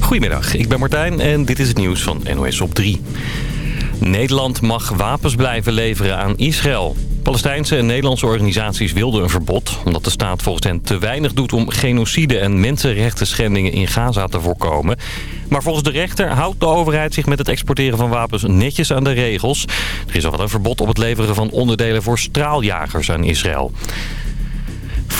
Goedemiddag, ik ben Martijn en dit is het nieuws van NOS op 3. Nederland mag wapens blijven leveren aan Israël. Palestijnse en Nederlandse organisaties wilden een verbod... omdat de staat volgens hen te weinig doet om genocide en mensenrechten schendingen in Gaza te voorkomen. Maar volgens de rechter houdt de overheid zich met het exporteren van wapens netjes aan de regels. Er is al een verbod op het leveren van onderdelen voor straaljagers aan Israël.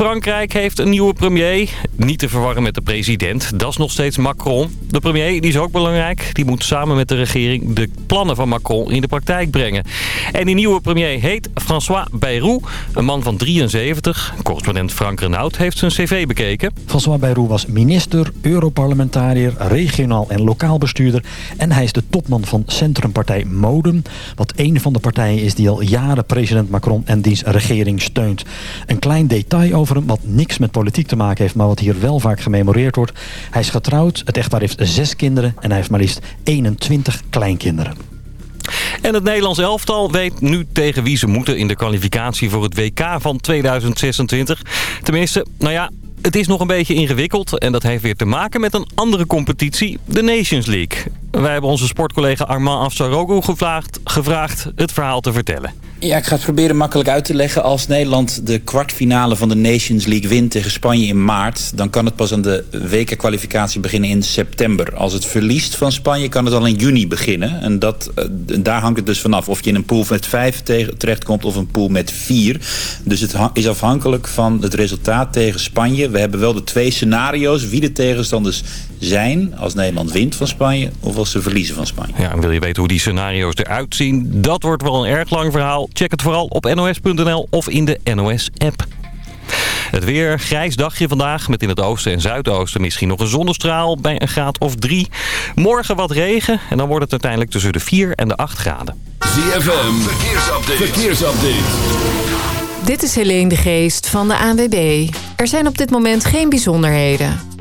Frankrijk heeft een nieuwe premier. Niet te verwarren met de president. Dat is nog steeds Macron. De premier die is ook belangrijk. Die moet samen met de regering de plannen van Macron in de praktijk brengen. En die nieuwe premier heet François Bayrou. Een man van 73. Correspondent Frank Renaud heeft zijn cv bekeken. François Bayrou was minister, europarlementariër, regionaal en lokaal bestuurder. En hij is de topman van centrumpartij Modem. Wat een van de partijen is die al jaren president Macron en diens regering steunt. Een klein detail over wat niks met politiek te maken heeft... maar wat hier wel vaak gememoreerd wordt. Hij is getrouwd, het echtpaar heeft zes kinderen... en hij heeft maar liefst 21 kleinkinderen. En het Nederlands elftal weet nu tegen wie ze moeten in de kwalificatie voor het WK van 2026. Tenminste, nou ja, het is nog een beetje ingewikkeld en dat heeft weer te maken met een andere competitie, de Nations League. Wij hebben onze sportcollega Armand Afsaroglu gevraagd, gevraagd het verhaal te vertellen. Ja, ik ga het proberen makkelijk uit te leggen. Als Nederland de kwartfinale van de Nations League wint tegen Spanje in maart... dan kan het pas aan de WK-kwalificatie beginnen in september. Als het verliest van Spanje kan het al in juni beginnen. En dat, eh, daar hangt het dus vanaf. Of je in een pool met vijf terechtkomt of een pool met vier. Dus het is afhankelijk van het resultaat tegen Spanje. We hebben wel de twee scenario's wie de tegenstanders zijn... als Nederland wint van Spanje of als ze verliezen van Spanje. Ja, en wil je weten hoe die scenario's eruit zien? Dat wordt wel een erg lang verhaal. Check het vooral op nos.nl of in de NOS-app. Het weer, grijs dagje vandaag met in het oosten en zuidoosten misschien nog een zonnestraal bij een graad of drie. Morgen wat regen en dan wordt het uiteindelijk tussen de 4 en de 8 graden. ZFM, verkeersupdate. verkeersupdate. Dit is Helene de Geest van de ANWB. Er zijn op dit moment geen bijzonderheden.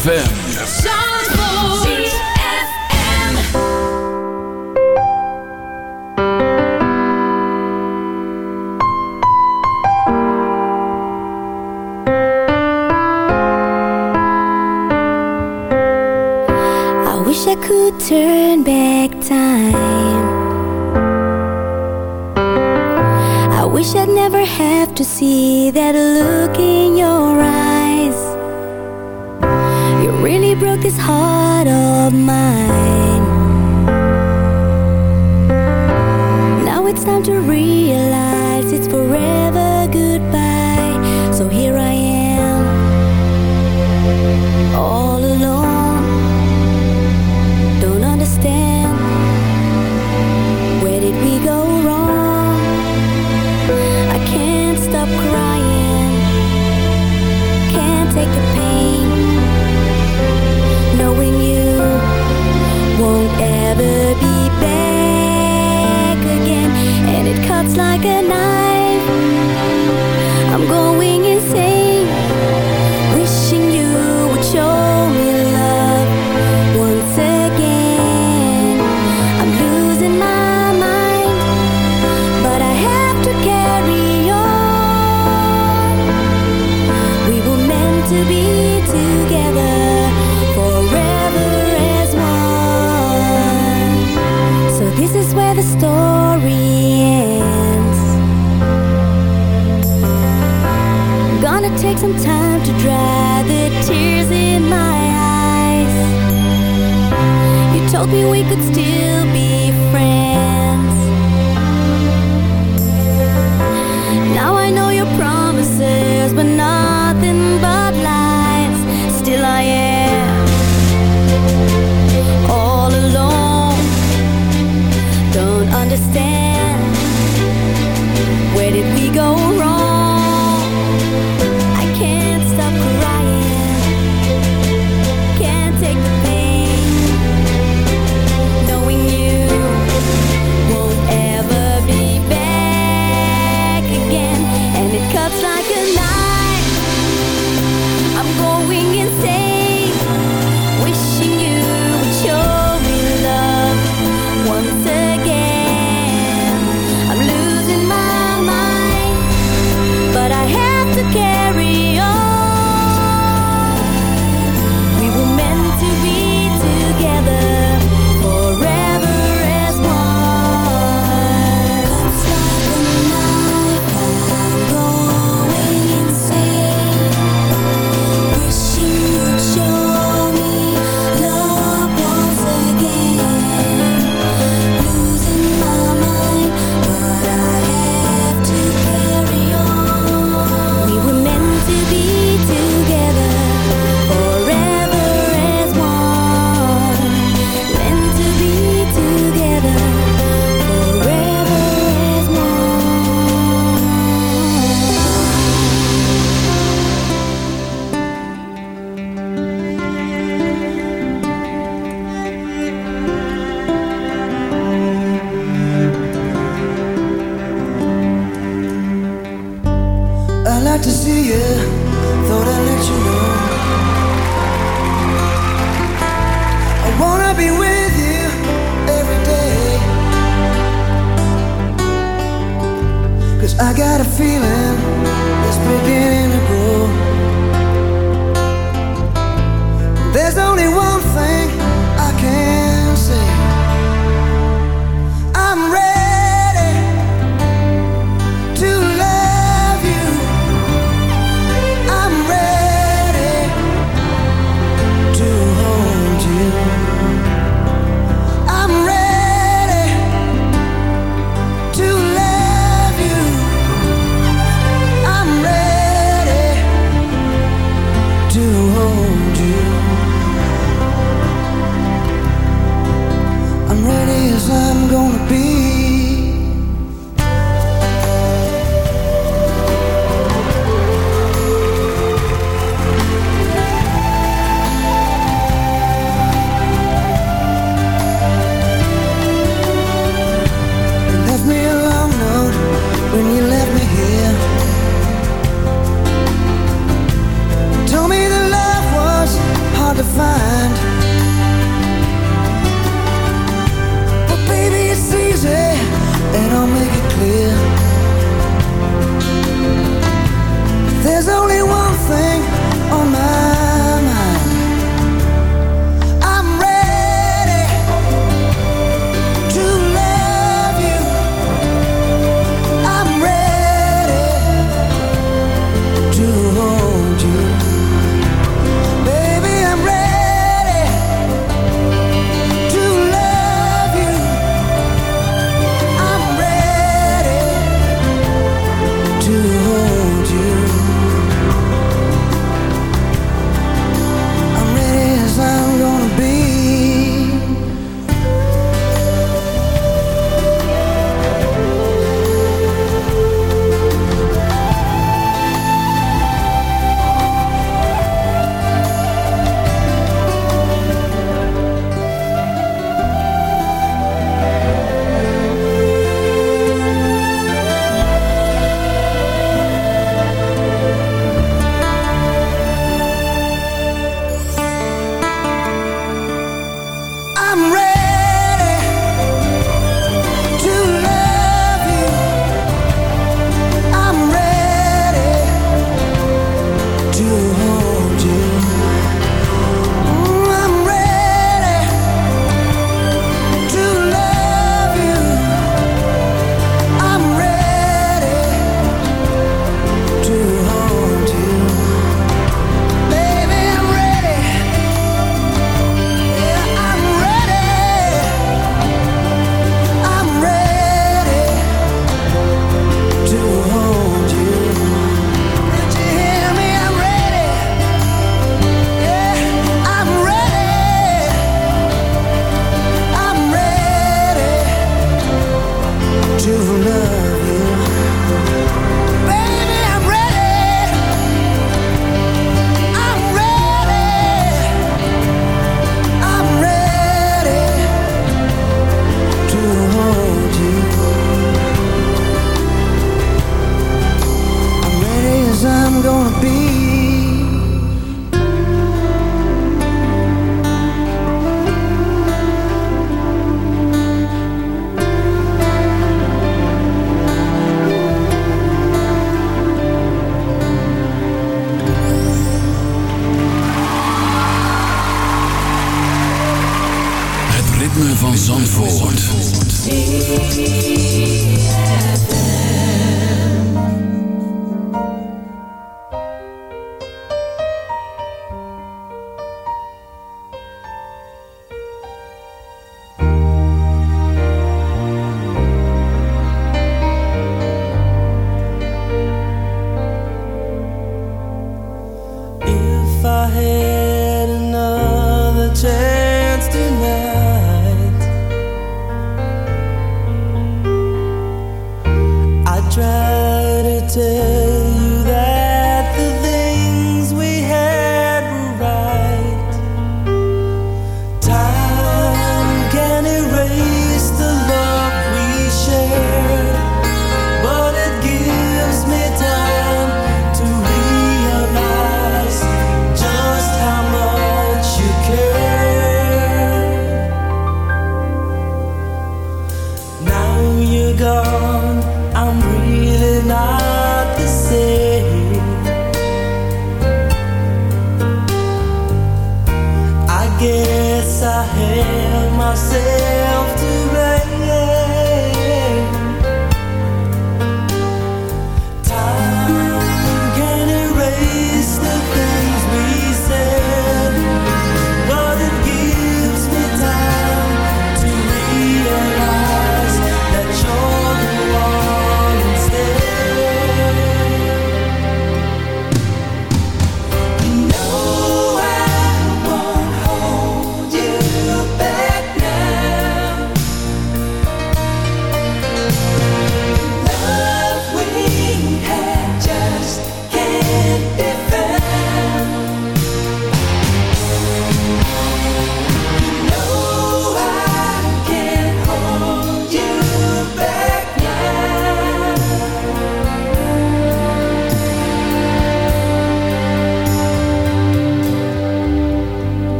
ZFM.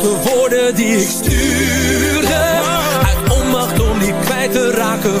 foute woorden die ik stuurde Uit onmacht om niet kwijt te raken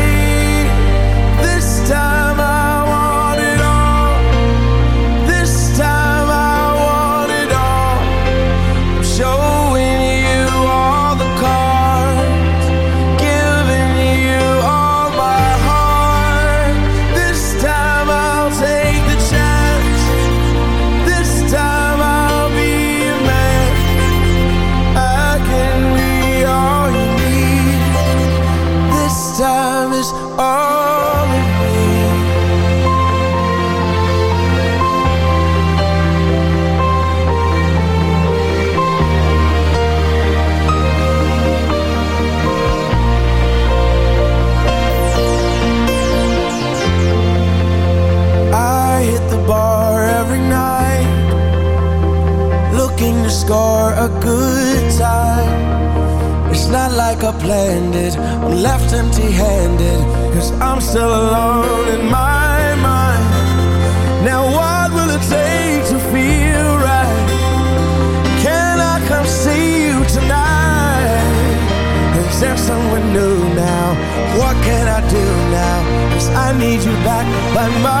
like my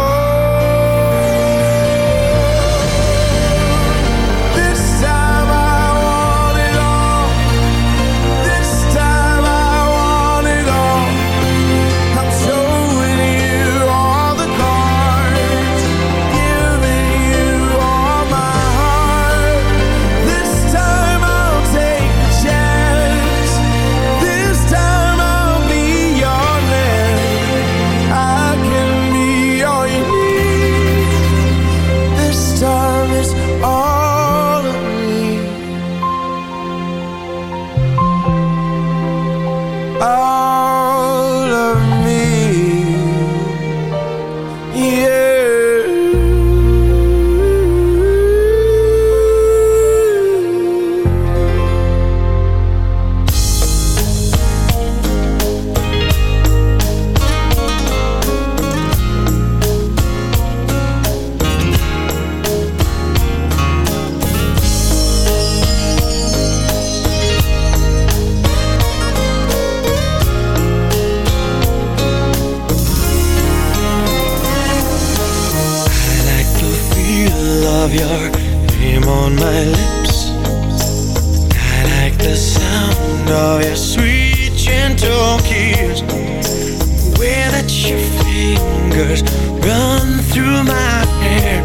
your fingers run through my hair.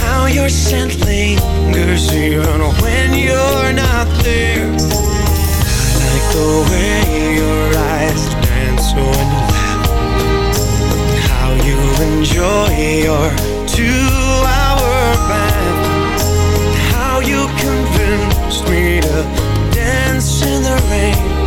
How your scent lingers even when you're not there. I like the way your eyes dance on your lap How you enjoy your two-hour bath. How you convinced me to dance in the rain.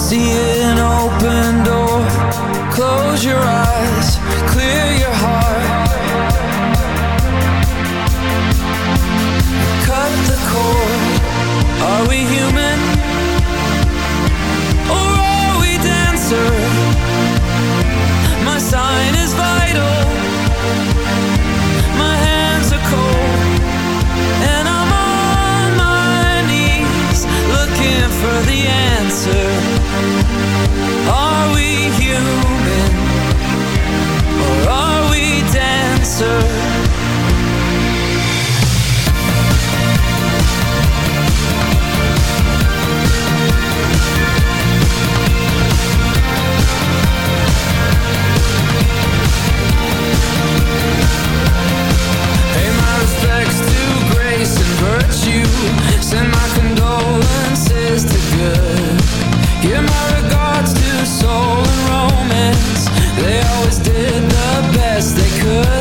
See an open door. Close your eyes, could.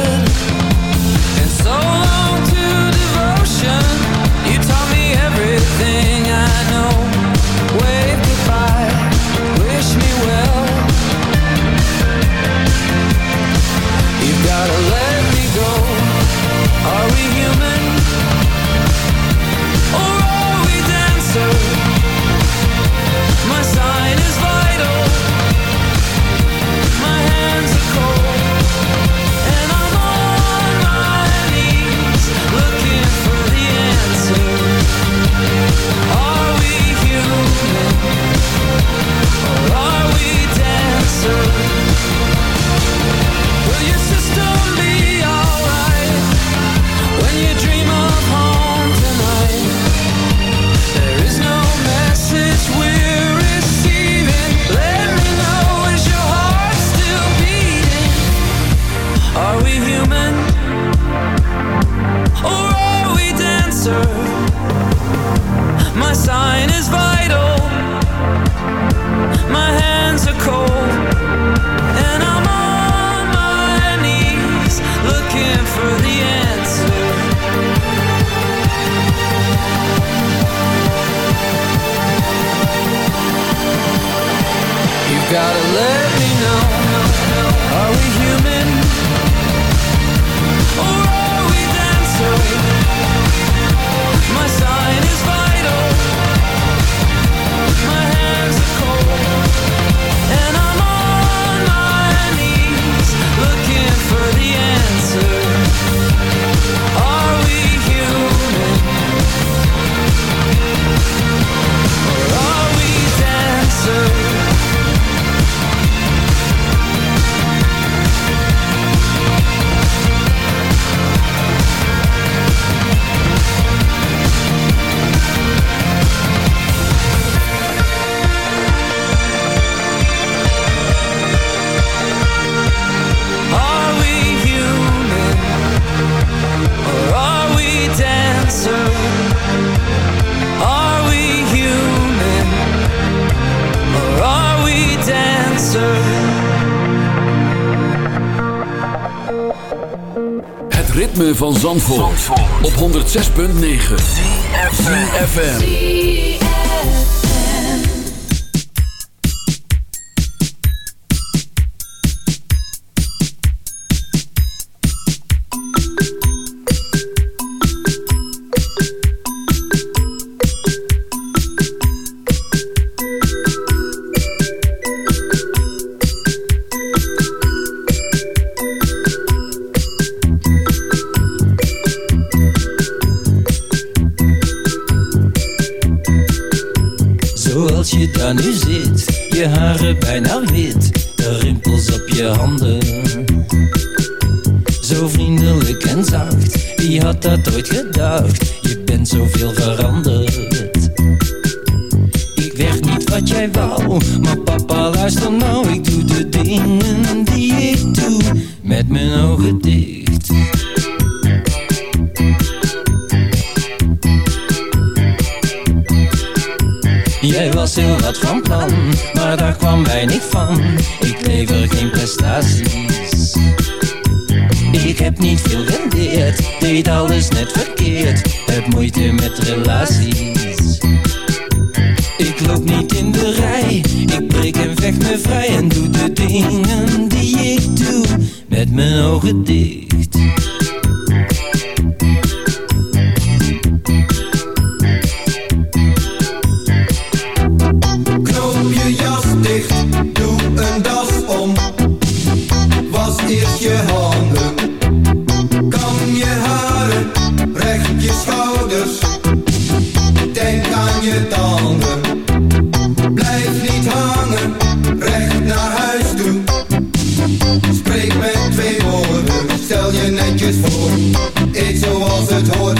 Netjes voor. Eet zoals het hoort